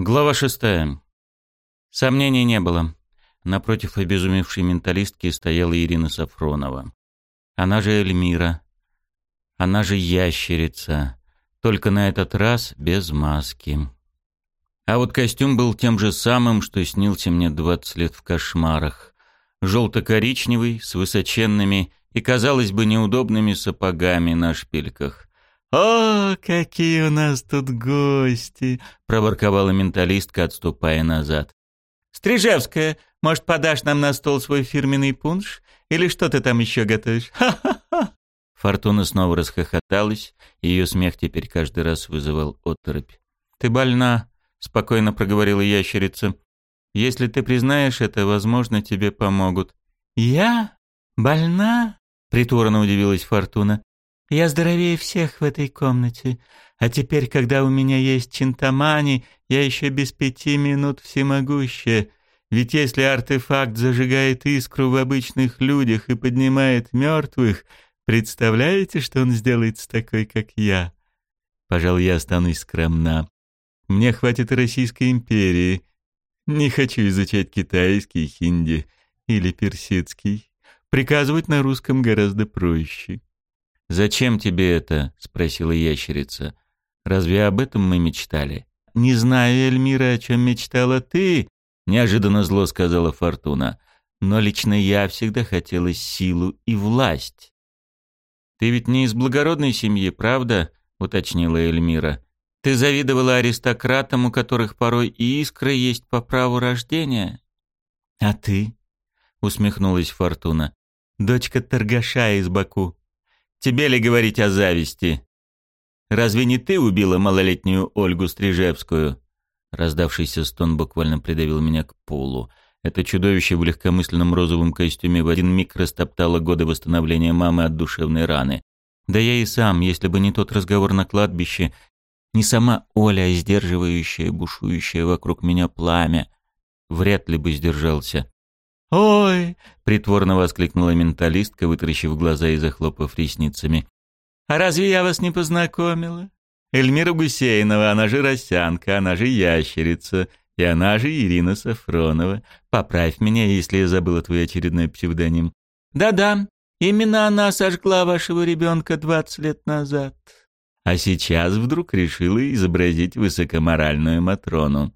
Глава шестая. Сомнений не было. Напротив обезумевшей менталистки стояла Ирина Сафронова. Она же Эльмира. Она же ящерица. Только на этот раз без маски. А вот костюм был тем же самым, что снился мне двадцать лет в кошмарах. Желто-коричневый, с высоченными и, казалось бы, неудобными сапогами на шпильках. «О, какие у нас тут гости!» — проворковала менталистка, отступая назад. «Стрижевская, может, подашь нам на стол свой фирменный пунш? Или что ты там еще готовишь? Ха-ха-ха!» Фортуна снова расхохоталась, ее смех теперь каждый раз вызывал оторопь. «Ты больна», — спокойно проговорила ящерица. «Если ты признаешь это, возможно, тебе помогут». «Я? Больна?» — притворно удивилась Фортуна. Я здоровее всех в этой комнате. А теперь, когда у меня есть чинтамани, я еще без пяти минут всемогущая. Ведь если артефакт зажигает искру в обычных людях и поднимает мертвых, представляете, что он сделает с такой, как я? Пожалуй, я останусь скромна. Мне хватит Российской империи. Не хочу изучать китайский, хинди или персидский. Приказывать на русском гораздо проще. «Зачем тебе это?» — спросила ящерица. «Разве об этом мы мечтали?» «Не знаю, Эльмира, о чем мечтала ты», — неожиданно зло сказала Фортуна. «Но лично я всегда хотела силу и власть». «Ты ведь не из благородной семьи, правда?» — уточнила Эльмира. «Ты завидовала аристократам, у которых порой и искра есть по праву рождения?» «А ты?» — усмехнулась Фортуна. «Дочка торгаша из Баку. Тебе ли говорить о зависти? Разве не ты убила малолетнюю Ольгу Стрижевскую?» Раздавшийся стон буквально придавил меня к полу. Это чудовище в легкомысленном розовом костюме в один миг растоптало годы восстановления мамы от душевной раны. Да я и сам, если бы не тот разговор на кладбище, не сама Оля, а сдерживающая, бушующая вокруг меня пламя, вряд ли бы сдержался. «Ой!» — притворно воскликнула менталистка, вытаращив глаза и захлопав ресницами. «А разве я вас не познакомила? Эльмира Гусейнова, она же Росянка, она же Ящерица, и она же Ирина Сафронова. Поправь меня, если я забыла твой очередной псевдоним. Да-да, именно она сожгла вашего ребенка двадцать лет назад. А сейчас вдруг решила изобразить высокоморальную Матрону.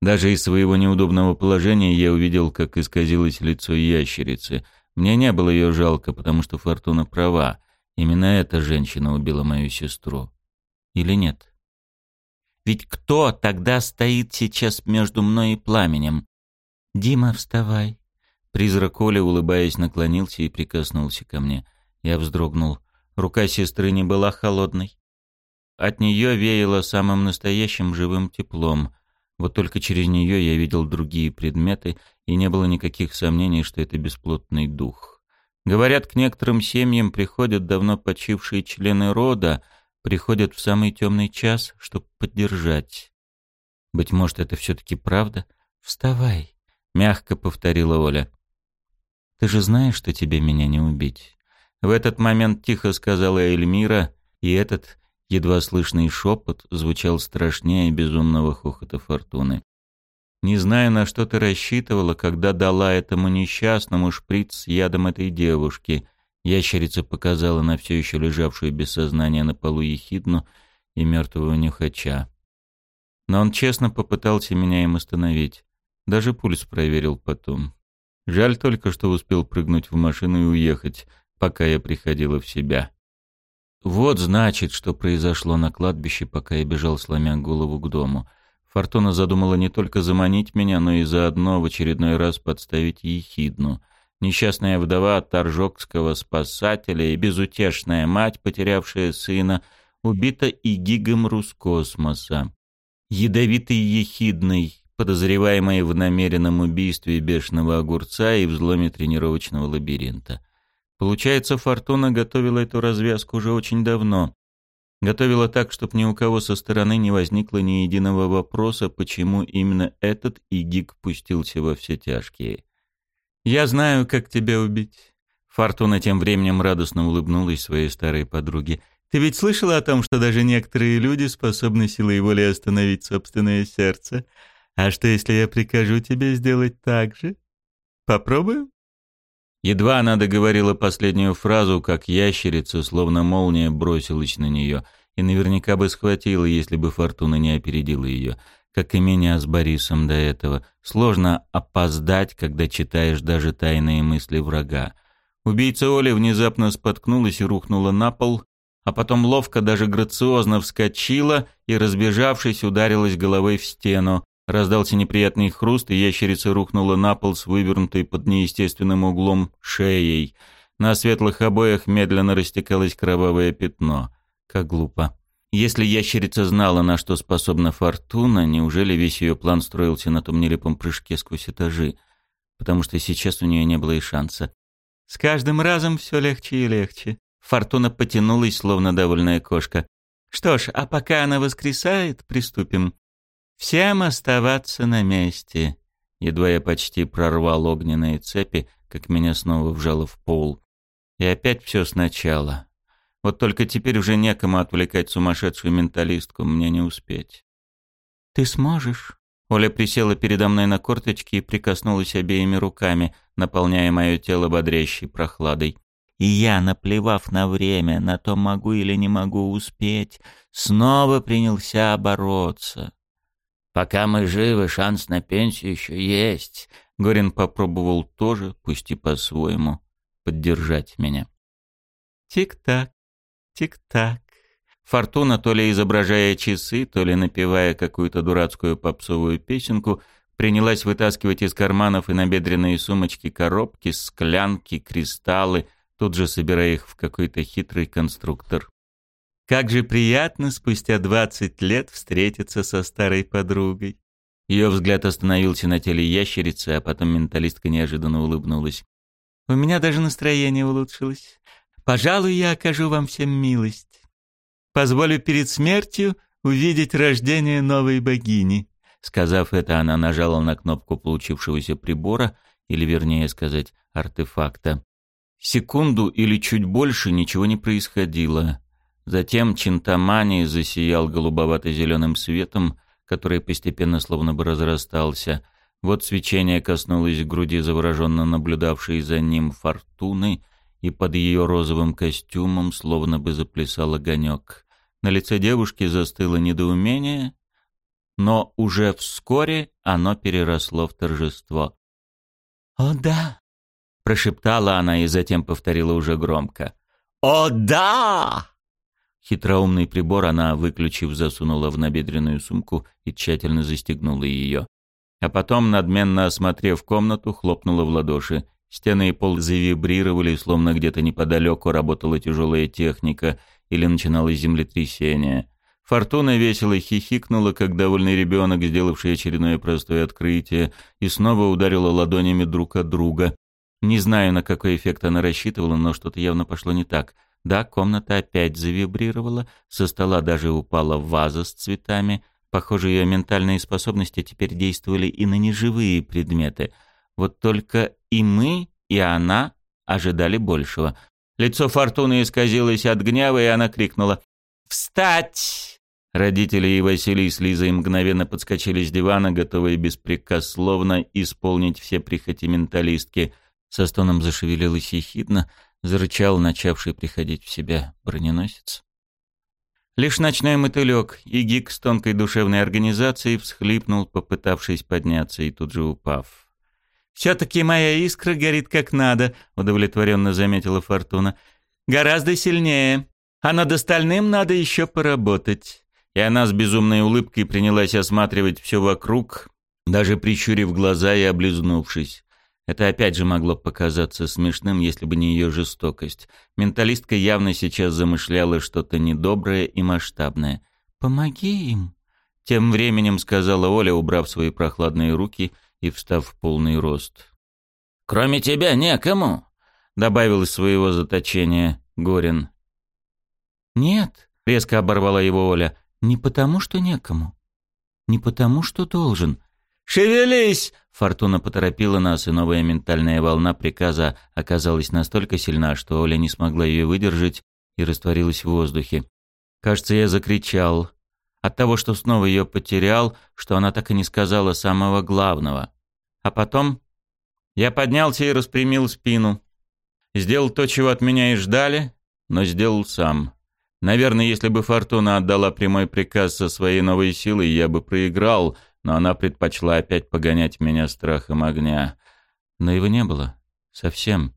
Даже из своего неудобного положения я увидел, как исказилось лицо ящерицы. Мне не было ее жалко, потому что Фортуна права. Именно эта женщина убила мою сестру. Или нет? Ведь кто тогда стоит сейчас между мной и пламенем? «Дима, вставай!» Призрак Оля, улыбаясь, наклонился и прикоснулся ко мне. Я вздрогнул. Рука сестры не была холодной. От нее веяло самым настоящим живым теплом — вот только через нее я видел другие предметы, и не было никаких сомнений, что это бесплотный дух. Говорят, к некоторым семьям приходят давно почившие члены рода, приходят в самый темный час, чтобы поддержать. Быть может, это все-таки правда? Вставай, — мягко повторила Оля. Ты же знаешь, что тебе меня не убить. В этот момент тихо сказала Эльмира, и этот Едва слышный шепот звучал страшнее безумного хохота фортуны. «Не знаю, на что ты рассчитывала, когда дала этому несчастному шприц с ядом этой девушки». Ящерица показала на все еще лежавшую без сознания на полу ехидну и мертвого нюхача. Но он честно попытался меня им остановить. Даже пульс проверил потом. Жаль только, что успел прыгнуть в машину и уехать, пока я приходила в себя. Вот значит, что произошло на кладбище, пока я бежал, сломя голову к дому. Фортуна задумала не только заманить меня, но и заодно в очередной раз подставить ехидну. Несчастная вдова торжокского спасателя и безутешная мать, потерявшая сына, убита и гигом Рускосмоса. Ядовитый ехидный, подозреваемый в намеренном убийстве бешеного огурца и взломе тренировочного лабиринта. Получается, Фортуна готовила эту развязку уже очень давно. Готовила так, чтобы ни у кого со стороны не возникло ни единого вопроса, почему именно этот Игик пустился во все тяжкие. «Я знаю, как тебя убить». Фортуна тем временем радостно улыбнулась своей старой подруге. Ты ведь слышала о том, что даже некоторые люди способны силой воли остановить собственное сердце? А что, если я прикажу тебе сделать так же? Попробуем?» Едва она договорила последнюю фразу, как ящерица, словно молния, бросилась на нее, и наверняка бы схватила, если бы Фортуна не опередила ее, как и меня с Борисом до этого. Сложно опоздать, когда читаешь даже тайные мысли врага. Убийца Оли внезапно споткнулась и рухнула на пол, а потом ловко, даже грациозно вскочила и, разбежавшись, ударилась головой в стену. Раздался неприятный хруст, и ящерица рухнула на пол с вывернутой под неестественным углом шеей. На светлых обоях медленно растекалось кровавое пятно. Как глупо. Если ящерица знала, на что способна фортуна, неужели весь ее план строился на том нелепом прыжке сквозь этажи? Потому что сейчас у нее не было и шанса. С каждым разом все легче и легче. Фортуна потянулась, словно довольная кошка. Что ж, а пока она воскресает, приступим. Всем оставаться на месте. Едва я почти прорвал огненные цепи, как меня снова вжало в пол. И опять все сначала. Вот только теперь уже некому отвлекать сумасшедшую менталистку, мне не успеть. «Ты сможешь?» Оля присела передо мной на корточки и прикоснулась обеими руками, наполняя мое тело бодрящей прохладой. И я, наплевав на время, на то могу или не могу успеть, снова принялся бороться. «Пока мы живы, шанс на пенсию еще есть», — Горин попробовал тоже, пусть и по-своему, поддержать меня. Тик-так, тик-так. Фортуна, то ли изображая часы, то ли напевая какую-то дурацкую попсовую песенку, принялась вытаскивать из карманов и набедренные сумочки коробки, склянки, кристаллы, тут же собирая их в какой-то хитрый конструктор. Как же приятно спустя двадцать лет встретиться со старой подругой. Ее взгляд остановился на теле ящерицы, а потом менталистка неожиданно улыбнулась. «У меня даже настроение улучшилось. Пожалуй, я окажу вам всем милость. Позволю перед смертью увидеть рождение новой богини». Сказав это, она нажала на кнопку получившегося прибора, или вернее сказать, артефакта. Секунду или чуть больше ничего не происходило. Затем Чинтамани засиял голубовато-зеленым светом, который постепенно словно бы разрастался. Вот свечение коснулось груди завороженно наблюдавшей за ним фортуны, и под ее розовым костюмом словно бы заплясал огонек. На лице девушки застыло недоумение, но уже вскоре оно переросло в торжество. «О да!» Прошептала она и затем повторила уже громко. «О, да!» Хитроумный прибор она, выключив, засунула в набедренную сумку и тщательно застегнула ее. А потом, надменно осмотрев комнату, хлопнула в ладоши. Стены и пол завибрировали, словно где-то неподалеку работала тяжелая техника или начиналось землетрясение. Фортуна весело хихикнула, как довольный ребенок, сделавший очередное простое открытие, и снова ударила ладонями друг от друга. Не знаю, на какой эффект она рассчитывала, но что-то явно пошло не так. Да, комната опять завибрировала, со стола даже упала ваза с цветами. Похоже, ее ментальные способности теперь действовали и на неживые предметы. Вот только и мы, и она ожидали большего. Лицо Фортуны исказилось от гнева, и она крикнула «Встать!». Родители и Василий с Лизой мгновенно подскочили с дивана, готовые беспрекословно исполнить все прихоти менталистки – со стоном зашевелилась ехидно, зарычал начавший приходить в себя броненосец. Лишь ночной мотылек и гик с тонкой душевной организацией всхлипнул, попытавшись подняться и тут же упав. «Все-таки моя искра горит как надо», — удовлетворенно заметила Фортуна. «Гораздо сильнее. А над остальным надо еще поработать». И она с безумной улыбкой принялась осматривать все вокруг, даже прищурив глаза и облизнувшись. Это опять же могло показаться смешным, если бы не ее жестокость. Менталистка явно сейчас замышляла что-то недоброе и масштабное. «Помоги им», — тем временем сказала Оля, убрав свои прохладные руки и встав в полный рост. «Кроме тебя некому», — добавил из своего заточения Горин. «Нет», — резко оборвала его Оля, — «не потому, что некому. Не потому, что должен. «Шевелись!» Фортуна поторопила нас, и новая ментальная волна приказа оказалась настолько сильна, что Оля не смогла ее выдержать и растворилась в воздухе. Кажется, я закричал. От того, что снова ее потерял, что она так и не сказала самого главного. А потом я поднялся и распрямил спину. Сделал то, чего от меня и ждали, но сделал сам. Наверное, если бы Фортуна отдала прямой приказ со своей новой силой, я бы проиграл, но она предпочла опять погонять меня страхом огня. Но его не было. Совсем.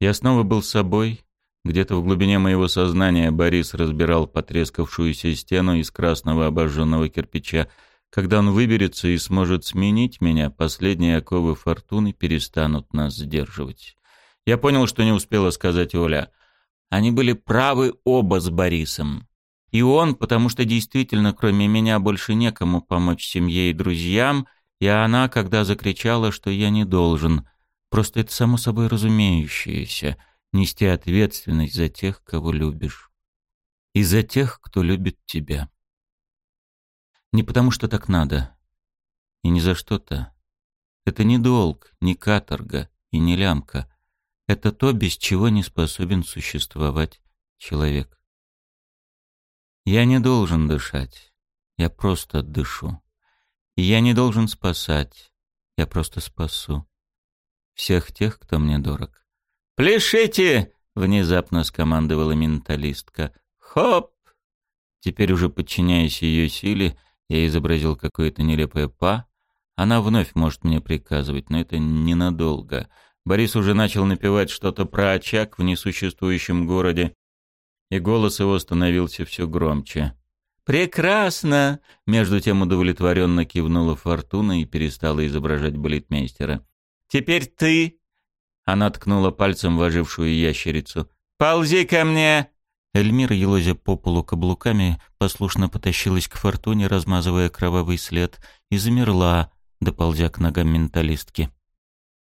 Я снова был собой. Где-то в глубине моего сознания Борис разбирал потрескавшуюся стену из красного обожженного кирпича. Когда он выберется и сможет сменить меня, последние оковы фортуны перестанут нас сдерживать. Я понял, что не успела сказать Оля. Они были правы оба с Борисом. И он, потому что действительно кроме меня больше некому помочь семье и друзьям, и она, когда закричала, что я не должен. Просто это само собой разумеющееся — нести ответственность за тех, кого любишь. И за тех, кто любит тебя. Не потому что так надо. И не за что-то. Это не долг, не каторга и не лямка. Это то, без чего не способен существовать человек. Я не должен дышать, я просто дышу. Я не должен спасать, я просто спасу. Всех тех, кто мне дорог. «Пляшите!» — внезапно скомандовала менталистка. «Хоп!» Теперь уже подчиняясь ее силе, я изобразил какое-то нелепое «па». Она вновь может мне приказывать, но это ненадолго. Борис уже начал напевать что-то про очаг в несуществующем городе, и голос его становился все громче. «Прекрасно!» — между тем удовлетворенно кивнула Фортуна и перестала изображать балетмейстера. «Теперь ты!» — она ткнула пальцем в ожившую ящерицу. «Ползи ко мне!» Эльмира, елозя по полу каблуками, послушно потащилась к Фортуне, размазывая кровавый след, и замерла, доползя к ногам менталистки.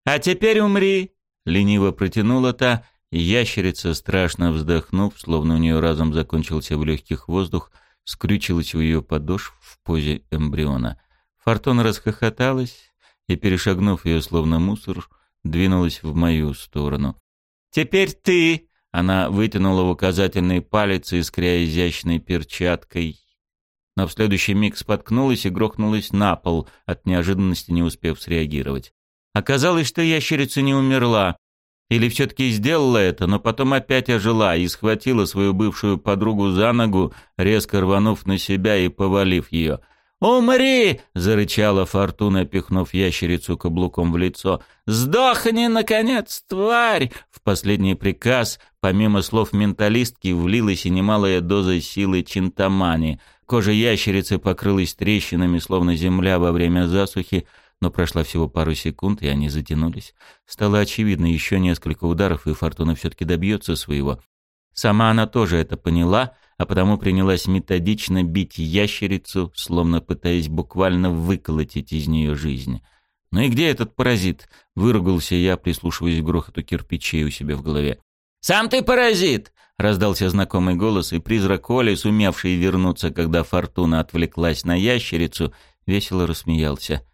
«А теперь умри!» — лениво протянула та, ящерица, страшно вздохнув, словно у нее разом закончился в легких воздух, скрючилась у ее подошв в позе эмбриона. Фортуна расхохоталась и, перешагнув ее словно мусор, двинулась в мою сторону. «Теперь ты!» — она вытянула указательный палец, искря изящной перчаткой. Но в следующий миг споткнулась и грохнулась на пол, от неожиданности не успев среагировать. Оказалось, что ящерица не умерла. Или все-таки сделала это, но потом опять ожила и схватила свою бывшую подругу за ногу, резко рванув на себя и повалив ее. «Умри!» — зарычала Фортуна, пихнув ящерицу каблуком в лицо. «Сдохни, наконец, тварь!» В последний приказ, помимо слов менталистки, влилась и немалая доза силы чинтамани. Кожа ящерицы покрылась трещинами, словно земля во время засухи, но прошла всего пару секунд, и они затянулись. Стало очевидно, еще несколько ударов, и Фортуна все-таки добьется своего. Сама она тоже это поняла, а потому принялась методично бить ящерицу, словно пытаясь буквально выколотить из нее жизнь. «Ну и где этот паразит?» — выругался я, прислушиваясь к грохоту кирпичей у себя в голове. «Сам ты паразит!» — раздался знакомый голос, и призрак Оли, сумевший вернуться, когда Фортуна отвлеклась на ящерицу, весело рассмеялся.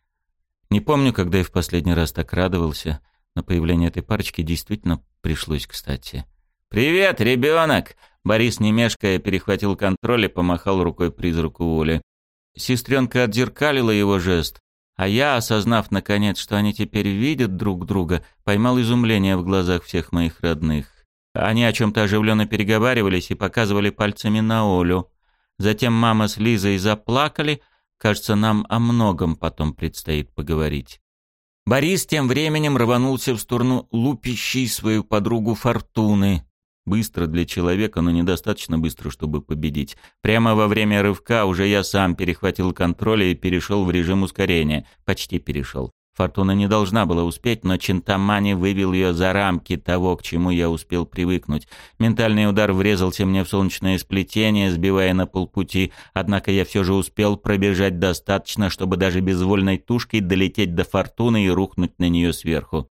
Не помню, когда я в последний раз так радовался, но появление этой парочки действительно пришлось кстати. «Привет, ребенок!» Борис, не мешкая, перехватил контроль и помахал рукой призраку Оли. Сестренка отзеркалила его жест, а я, осознав наконец, что они теперь видят друг друга, поймал изумление в глазах всех моих родных. Они о чем-то оживленно переговаривались и показывали пальцами на Олю. Затем мама с Лизой заплакали, Кажется, нам о многом потом предстоит поговорить. Борис тем временем рванулся в сторону лупящей свою подругу Фортуны. Быстро для человека, но недостаточно быстро, чтобы победить. Прямо во время рывка уже я сам перехватил контроль и перешел в режим ускорения. Почти перешел. Фортуна не должна была успеть, но Чинтамани вывел ее за рамки того, к чему я успел привыкнуть. Ментальный удар врезался мне в солнечное сплетение, сбивая на полпути, однако я все же успел пробежать достаточно, чтобы даже безвольной тушкой долететь до Фортуны и рухнуть на нее сверху.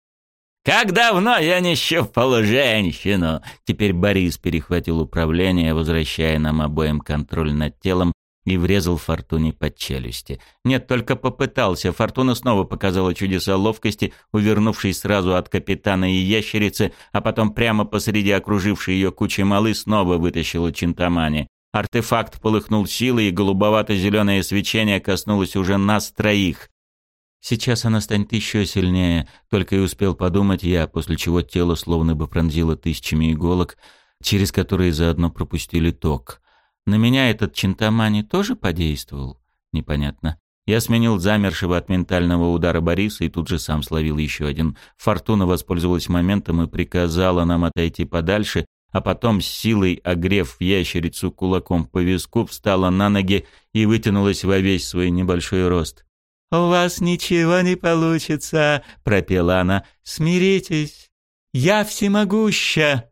«Как давно я не щупал женщину!» Теперь Борис перехватил управление, возвращая нам обоим контроль над телом и врезал Фортуне под челюсти. Нет, только попытался. Фортуна снова показала чудеса ловкости, увернувшись сразу от капитана и ящерицы, а потом прямо посреди окружившей ее кучи малы снова вытащила Чинтамани. Артефакт полыхнул силой, и голубовато-зеленое свечение коснулось уже нас троих. Сейчас она станет еще сильнее, только и успел подумать я, после чего тело словно бы пронзило тысячами иголок, через которые заодно пропустили ток. На меня этот Чинтамани тоже подействовал? Непонятно. Я сменил замершего от ментального удара Бориса и тут же сам словил еще один. Фортуна воспользовалась моментом и приказала нам отойти подальше, а потом с силой, огрев ящерицу кулаком по виску, встала на ноги и вытянулась во весь свой небольшой рост. «У вас ничего не получится», — пропела она. «Смиритесь. Я всемогуща».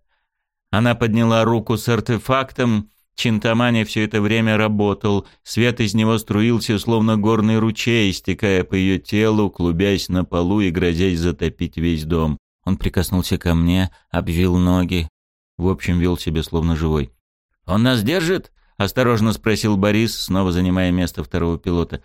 Она подняла руку с артефактом, Чинтамани все это время работал, свет из него струился, словно горный ручей, стекая по ее телу, клубясь на полу и грозясь затопить весь дом. Он прикоснулся ко мне, обвил ноги. В общем, вел себя словно живой. «Он нас держит?» — осторожно спросил Борис, снова занимая место второго пилота.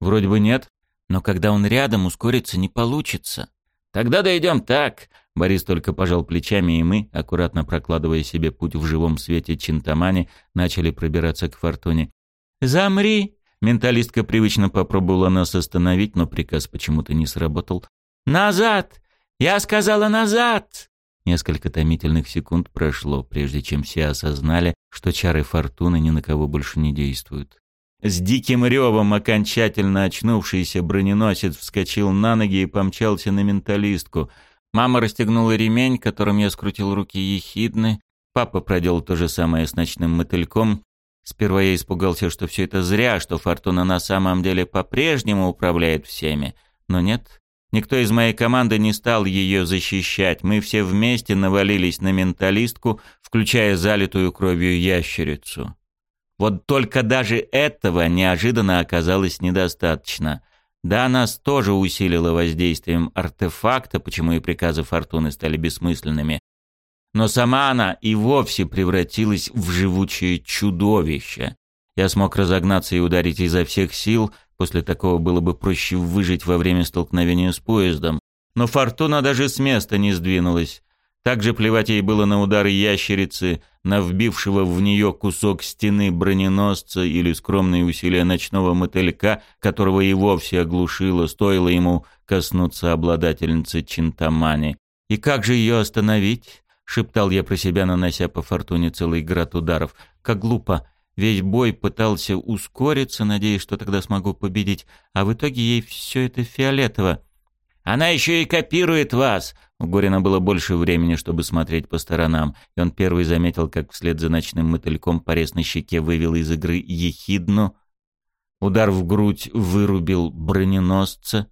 «Вроде бы нет, но когда он рядом, ускориться не получится». «Тогда дойдем так», Борис только пожал плечами, и мы, аккуратно прокладывая себе путь в живом свете Чинтамани, начали пробираться к Фортуне. «Замри!» Менталистка привычно попробовала нас остановить, но приказ почему-то не сработал. «Назад! Я сказала назад!» Несколько томительных секунд прошло, прежде чем все осознали, что чары Фортуны ни на кого больше не действуют. С диким ревом окончательно очнувшийся броненосец вскочил на ноги и помчался на менталистку — Мама расстегнула ремень, которым я скрутил руки ехидны. Папа проделал то же самое с ночным мотыльком. Сперва я испугался, что все это зря, что Фортуна на самом деле по-прежнему управляет всеми. Но нет, никто из моей команды не стал ее защищать. Мы все вместе навалились на менталистку, включая залитую кровью ящерицу. Вот только даже этого неожиданно оказалось недостаточно — да, нас тоже усилило воздействием артефакта, почему и приказы Фортуны стали бессмысленными. Но сама она и вовсе превратилась в живучее чудовище. Я смог разогнаться и ударить изо всех сил, после такого было бы проще выжить во время столкновения с поездом. Но Фортуна даже с места не сдвинулась. Также плевать ей было на удары ящерицы, на вбившего в нее кусок стены броненосца или скромные усилия ночного мотылька, которого и вовсе оглушило, стоило ему коснуться обладательницы Чинтамани. «И как же ее остановить?» — шептал я про себя, нанося по фортуне целый град ударов. «Как глупо!» Весь бой пытался ускориться, надеясь, что тогда смогу победить, а в итоге ей все это фиолетово. Она еще и копирует вас!» У Горина было больше времени, чтобы смотреть по сторонам, и он первый заметил, как вслед за ночным мотыльком порез на щеке вывел из игры ехидну. Удар в грудь вырубил броненосца.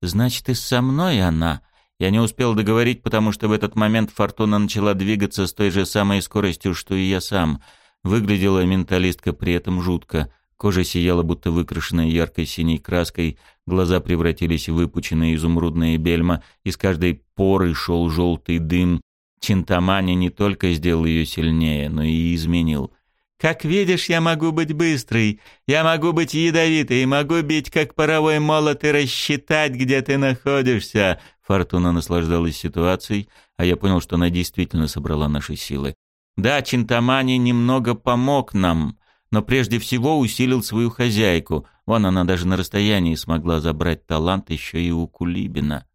«Значит, и со мной она?» Я не успел договорить, потому что в этот момент Фортуна начала двигаться с той же самой скоростью, что и я сам. Выглядела менталистка при этом жутко. Кожа сияла, будто выкрашенная яркой синей краской, глаза превратились в выпученные изумрудные бельма, из каждой поры шел желтый дым. Чинтамани не только сделал ее сильнее, но и изменил. «Как видишь, я могу быть быстрой, я могу быть ядовитой, могу бить как паровой молот и рассчитать, где ты находишься». Фортуна наслаждалась ситуацией, а я понял, что она действительно собрала наши силы. «Да, Чинтамани немного помог нам, но прежде всего усилил свою хозяйку. Вон она даже на расстоянии смогла забрать талант еще и у Кулибина.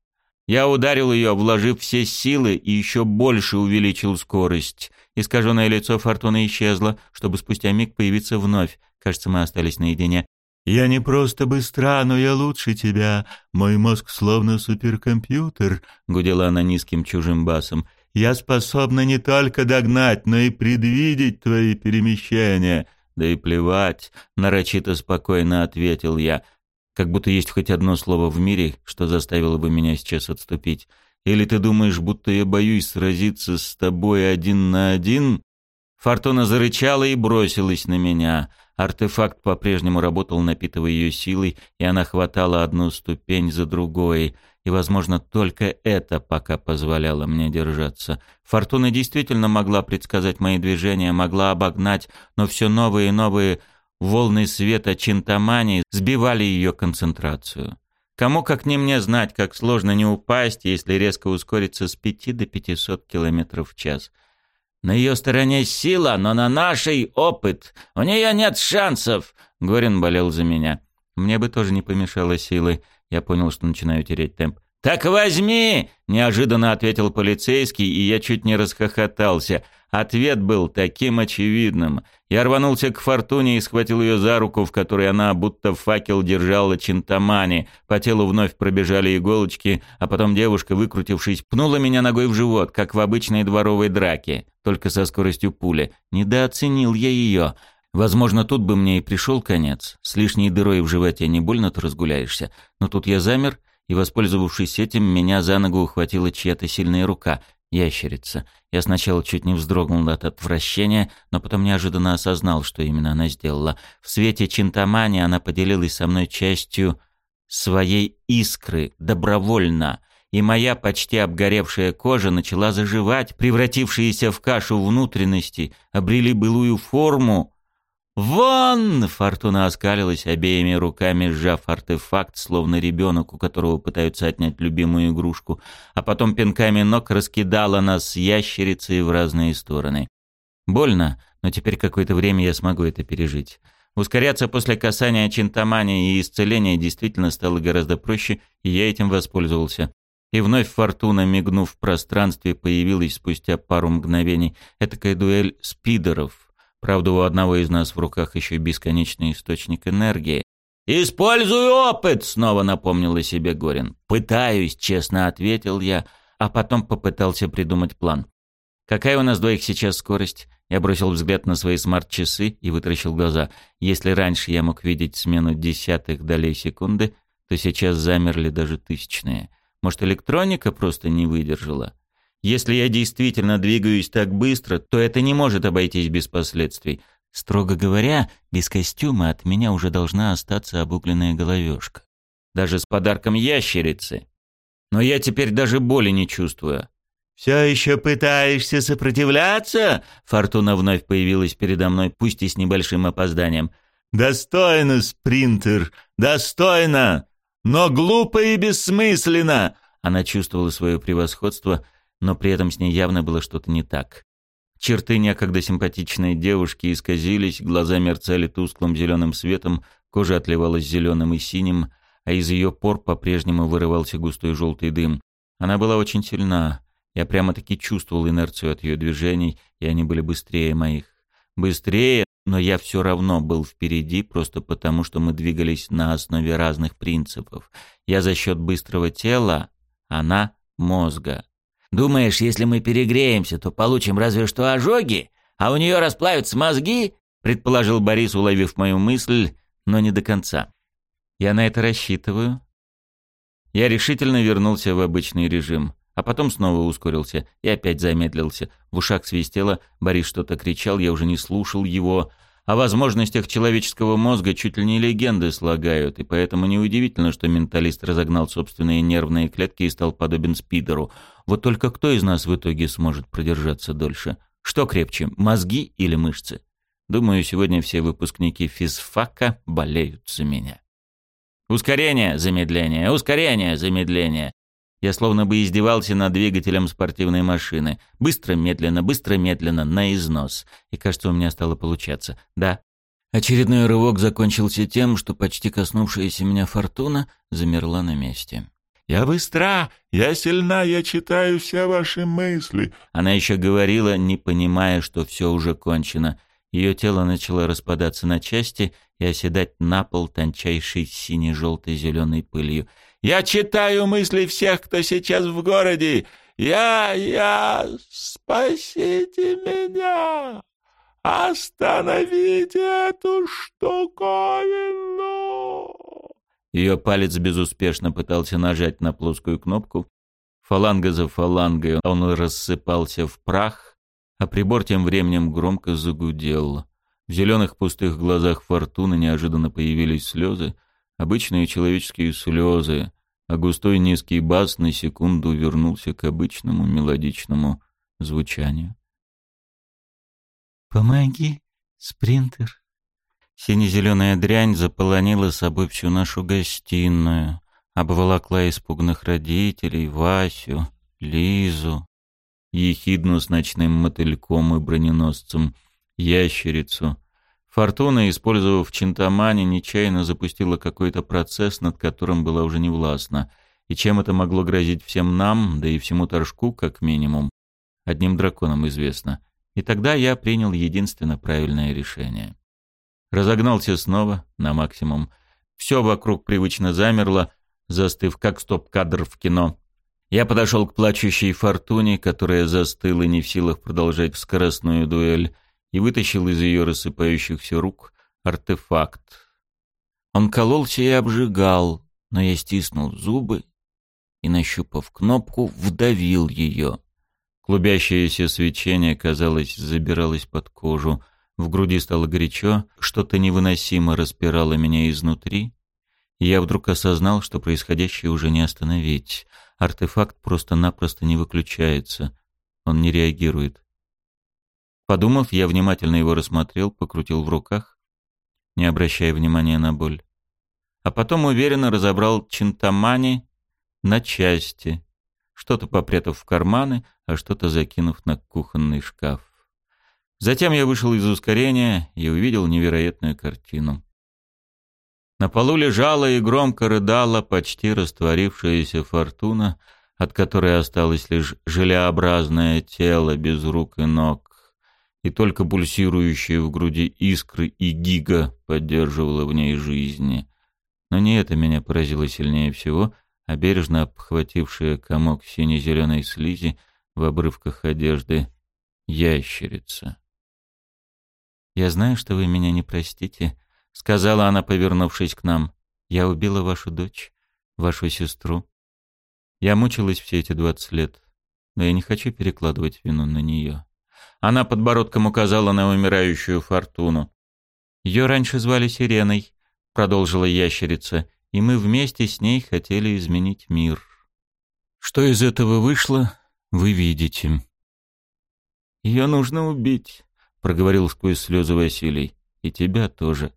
Я ударил ее, вложив все силы и еще больше увеличил скорость. Искаженное лицо Фортуны исчезло, чтобы спустя миг появиться вновь. Кажется, мы остались наедине. «Я не просто быстра, но я лучше тебя. Мой мозг словно суперкомпьютер», — гудела она низким чужим басом. «Я способна не только догнать, но и предвидеть твои перемещения. «Да и плевать», — нарочито спокойно ответил я, как будто есть хоть одно слово в мире, что заставило бы меня сейчас отступить. «Или ты думаешь, будто я боюсь сразиться с тобой один на один?» Фортуна зарычала и бросилась на меня. Артефакт по-прежнему работал, напитывая ее силой, и она хватала одну ступень за другой — и, возможно, только это пока позволяло мне держаться. Фортуна действительно могла предсказать мои движения, могла обогнать, но все новые и новые Волны света Чинтамани сбивали ее концентрацию. Кому как не мне знать, как сложно не упасть, если резко ускориться с 5 до 500 км в час. На ее стороне сила, но на нашей опыт. У нее нет шансов. Горин болел за меня. Мне бы тоже не помешало силы. Я понял, что начинаю терять темп. «Так возьми!» – неожиданно ответил полицейский, и я чуть не расхохотался. Ответ был таким очевидным. Я рванулся к Фортуне и схватил ее за руку, в которой она будто факел держала Чинтамани. По телу вновь пробежали иголочки, а потом девушка, выкрутившись, пнула меня ногой в живот, как в обычной дворовой драке, только со скоростью пули. Недооценил я ее. Возможно, тут бы мне и пришел конец. С лишней дырой в животе не больно-то разгуляешься. Но тут я замер, и, воспользовавшись этим, меня за ногу ухватила чья-то сильная рука ящерица. Я сначала чуть не вздрогнул от отвращения, но потом неожиданно осознал, что именно она сделала. В свете Чинтамани она поделилась со мной частью своей искры, добровольно, и моя почти обгоревшая кожа начала заживать, превратившиеся в кашу внутренности, обрели былую форму, «Вон!» — Фортуна оскалилась обеими руками, сжав артефакт, словно ребенок, у которого пытаются отнять любимую игрушку, а потом пинками ног раскидала нас с ящерицей в разные стороны. Больно, но теперь какое-то время я смогу это пережить. Ускоряться после касания Чинтамани и исцеления действительно стало гораздо проще, и я этим воспользовался. И вновь Фортуна, мигнув в пространстве, появилась спустя пару мгновений. Этакая дуэль спидеров — Правда, у одного из нас в руках еще бесконечный источник энергии. «Используй опыт!» — снова напомнил о себе Горин. «Пытаюсь», — честно ответил я, а потом попытался придумать план. «Какая у нас двоих сейчас скорость?» Я бросил взгляд на свои смарт-часы и вытаращил глаза. Если раньше я мог видеть смену десятых долей секунды, то сейчас замерли даже тысячные. Может, электроника просто не выдержала? Если я действительно двигаюсь так быстро, то это не может обойтись без последствий. Строго говоря, без костюма от меня уже должна остаться обугленная головешка. Даже с подарком ящерицы. Но я теперь даже боли не чувствую. «Все еще пытаешься сопротивляться?» Фортуна вновь появилась передо мной, пусть и с небольшим опозданием. «Достойно, спринтер, достойно! Но глупо и бессмысленно!» Она чувствовала свое превосходство, но при этом с ней явно было что-то не так. Черты некогда симпатичной девушки исказились, глаза мерцали тусклым зеленым светом, кожа отливалась зеленым и синим, а из ее пор по-прежнему вырывался густой желтый дым. Она была очень сильна. Я прямо-таки чувствовал инерцию от ее движений, и они были быстрее моих. Быстрее, но я все равно был впереди, просто потому, что мы двигались на основе разных принципов. Я за счет быстрого тела, она — мозга. Думаешь, если мы перегреемся, то получим разве что ожоги, а у нее расплавятся мозги?» предположил Борис, уловив мою мысль, но не до конца. «Я на это рассчитываю». Я решительно вернулся в обычный режим, а потом снова ускорился и опять замедлился. В ушах свистело, Борис что-то кричал, я уже не слушал его, о возможностях человеческого мозга чуть ли не легенды слагают, и поэтому неудивительно, что менталист разогнал собственные нервные клетки и стал подобен спидеру. Вот только кто из нас в итоге сможет продержаться дольше? Что крепче, мозги или мышцы? Думаю, сегодня все выпускники физфака болеют за меня. Ускорение, замедление, ускорение, замедление. Я словно бы издевался над двигателем спортивной машины. Быстро, медленно, быстро, медленно, на износ. И кажется, у меня стало получаться. Да. Очередной рывок закончился тем, что почти коснувшаяся меня фортуна замерла на месте. «Я быстра, я сильна, я читаю все ваши мысли». Она еще говорила, не понимая, что все уже кончено. Ее тело начало распадаться на части и оседать на пол тончайшей сине-желтой зеленой пылью. Я читаю мысли всех, кто сейчас в городе. Я, я, спасите меня! Остановите эту штуковину!» Ее палец безуспешно пытался нажать на плоскую кнопку. Фаланга за фалангой он рассыпался в прах, а прибор тем временем громко загудел. В зеленых пустых глазах Фортуны неожиданно появились слезы, обычные человеческие слезы, а густой низкий бас на секунду вернулся к обычному мелодичному звучанию. «Помоги, спринтер, Сине-зеленая дрянь заполонила собой всю нашу гостиную, обволокла испуганных родителей, Васю, Лизу, ехидну с ночным мотыльком и броненосцем, ящерицу. Фортуна, использовав Чинтамани, нечаянно запустила какой-то процесс, над которым была уже невластна. И чем это могло грозить всем нам, да и всему Торжку, как минимум, одним драконам известно. И тогда я принял единственно правильное решение. Разогнался снова на максимум. Все вокруг привычно замерло, застыв как стоп-кадр в кино. Я подошел к плачущей фортуне, которая застыла не в силах продолжать скоростную дуэль, и вытащил из ее рассыпающихся рук артефакт. Он кололся и обжигал, но я стиснул зубы и, нащупав кнопку, вдавил ее. Клубящееся свечение, казалось, забиралось под кожу. В груди стало горячо, что-то невыносимо распирало меня изнутри. Я вдруг осознал, что происходящее уже не остановить. Артефакт просто-напросто не выключается. Он не реагирует. Подумав, я внимательно его рассмотрел, покрутил в руках, не обращая внимания на боль. А потом уверенно разобрал чинтамани на части, что-то попрятав в карманы, а что-то закинув на кухонный шкаф. Затем я вышел из ускорения и увидел невероятную картину. На полу лежала и громко рыдала почти растворившаяся фортуна, от которой осталось лишь желеобразное тело без рук и ног, и только пульсирующие в груди искры и гига поддерживала в ней жизни. Но не это меня поразило сильнее всего, а бережно обхватившая комок сине-зеленой слизи в обрывках одежды ящерица. «Я знаю, что вы меня не простите», — сказала она, повернувшись к нам. «Я убила вашу дочь, вашу сестру. Я мучилась все эти двадцать лет, но я не хочу перекладывать вину на нее». Она подбородком указала на умирающую фортуну. «Ее раньше звали Сиреной», — продолжила ящерица, и мы вместе с ней хотели изменить мир. Что из этого вышло, вы видите. «Ее нужно убить», — проговорил сквозь слезы Василий. «И тебя тоже».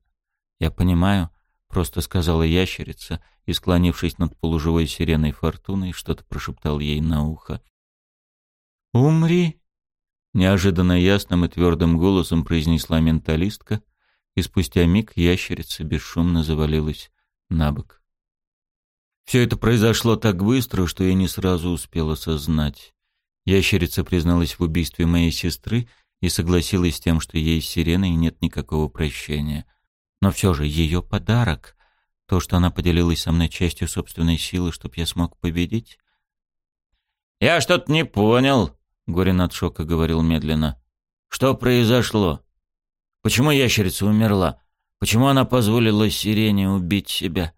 «Я понимаю», — просто сказала ящерица и, склонившись над полуживой сиреной фортуной, что-то прошептал ей на ухо. «Умри!» — неожиданно ясным и твердым голосом произнесла менталистка, и спустя миг ящерица бесшумно завалилась на бок. Все это произошло так быстро, что я не сразу успел осознать. Ящерица призналась в убийстве моей сестры и согласилась с тем, что ей с сиреной нет никакого прощения. Но все же ее подарок, то, что она поделилась со мной частью собственной силы, чтоб я смог победить... «Я что-то не понял», — Горин от шока говорил медленно. «Что произошло? Почему ящерица умерла? Почему она позволила сирене убить себя?»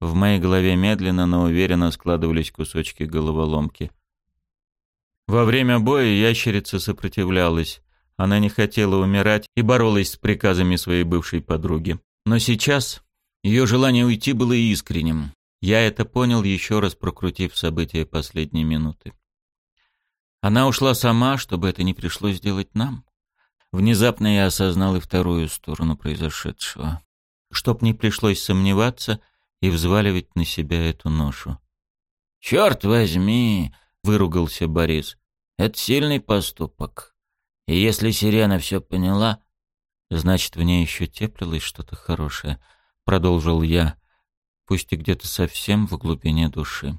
В моей голове медленно, но уверенно складывались кусочки головоломки. Во время боя ящерица сопротивлялась. Она не хотела умирать и боролась с приказами своей бывшей подруги. Но сейчас ее желание уйти было искренним. Я это понял, еще раз прокрутив события последней минуты. Она ушла сама, чтобы это не пришлось делать нам. Внезапно я осознал и вторую сторону произошедшего. Чтоб не пришлось сомневаться и взваливать на себя эту ношу. «Черт возьми!» — выругался Борис. «Это сильный поступок. И если Сирена все поняла...» «Значит, в ней еще теплилось что-то хорошее», — продолжил я, пусть и где-то совсем в глубине души.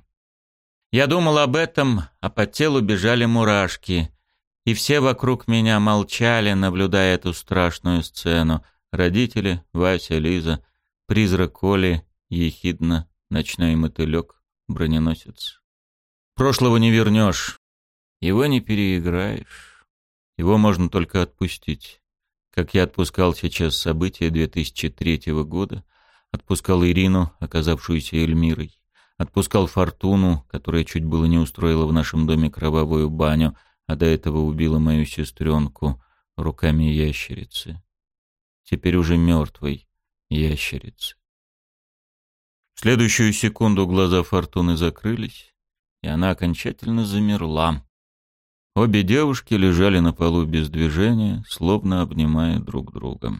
Я думал об этом, а по телу бежали мурашки, и все вокруг меня молчали, наблюдая эту страшную сцену. Родители, Вася, Лиза, призрак Коли, ехидно, ночной мотылек, броненосец. Прошлого не вернешь, его не переиграешь, его можно только отпустить. Как я отпускал сейчас события 2003 года, отпускал Ирину, оказавшуюся Эльмирой, отпускал Фортуну, которая чуть было не устроила в нашем доме кровавую баню, а до этого убила мою сестренку руками ящерицы. Теперь уже мертвой ящерицы. В следующую секунду глаза Фортуны закрылись, и она окончательно замерла. Обе девушки лежали на полу без движения, словно обнимая друг друга.